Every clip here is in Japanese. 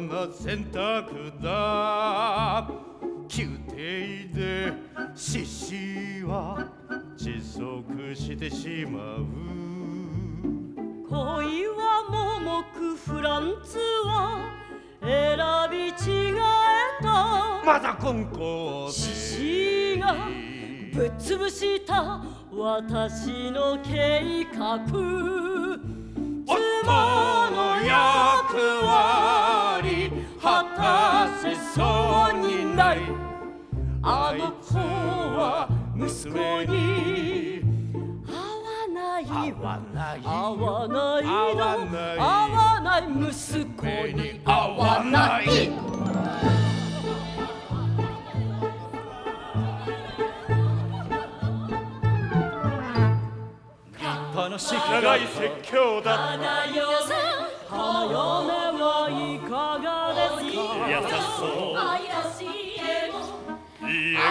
な選択だ。宮廷で獅子は窒息してしまう。恋は盲目フランツは選び違えた。まだ今後で。獅子がぶっ潰した私の計画。夫の役割あの子は息子に。合わない合わない合わないの合わない息子に。合わない話長い説教だ花嫁花嫁はいかがですか優しそう愛らしい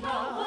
似合わない